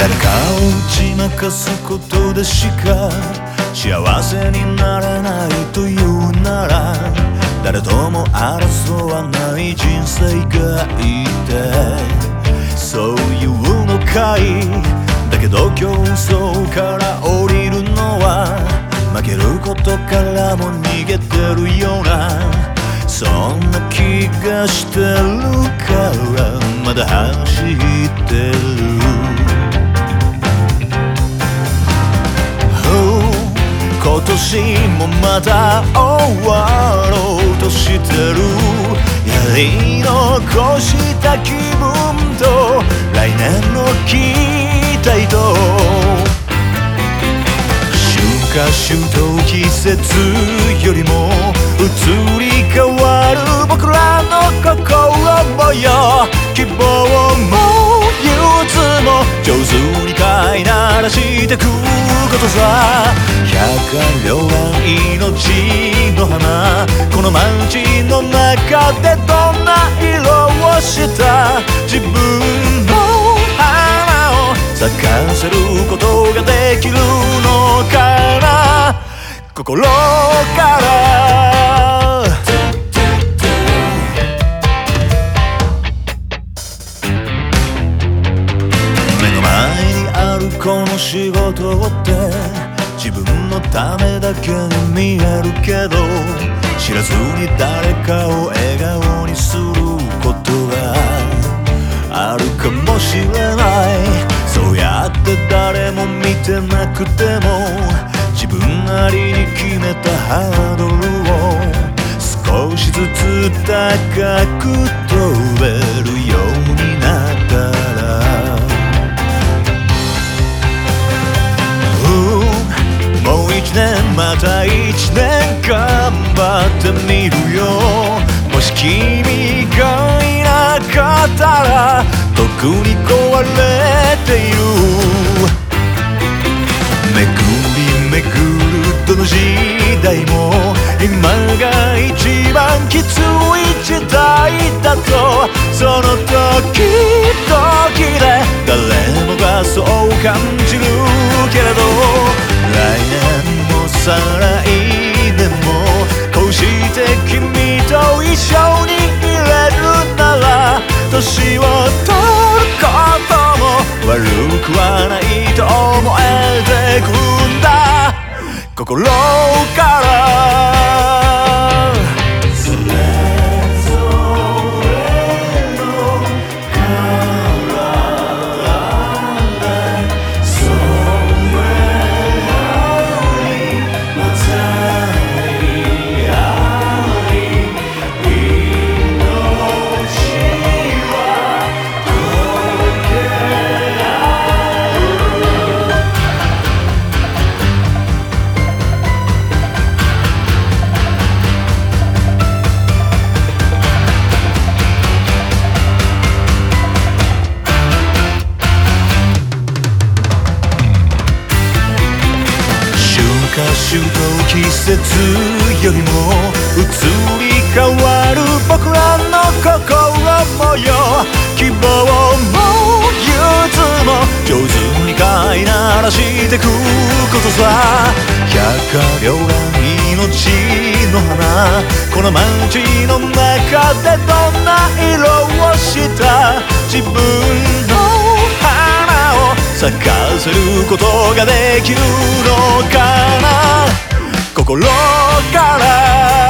誰かを打ちまかすことでしか幸せになれないというなら誰とも争わない人生がいてそういうのかいだけど競争から降りるのは負けることからも逃げてるようなそんな気がしてるからまだ走ってる年もまた終わろうとしてる。やり残した気分と来年の期待と。春夏秋冬季節よりも移り変わる僕らの心模様希望らしてくことさ。百両は命の花。この街の中でどんな色をした。自分の花を咲かせることができるのかな。心から。仕事って自分のためだけに見えるけど知らずに誰かを笑顔にすることがあるかもしれない。そうやって誰も見てなくても自分なりに決めたハードルを少しずつ高く飛べ。た一年頑張ってみるよ。もし君がいなかったら特に壊れている。めぐりめぐるどの時代も今が一番きつい時代だとその時々で誰もがそう感じるけれど来年も再来年を取ることも悪くはないと思えてくんだ。心から春夏秋冬季節よりも移り変わる僕らの心模様希望も憂鬱も上手に飼いならしてくことさ百両が命の花。この街の中でどんな色をした？自分咲かせることができるのかな？心から。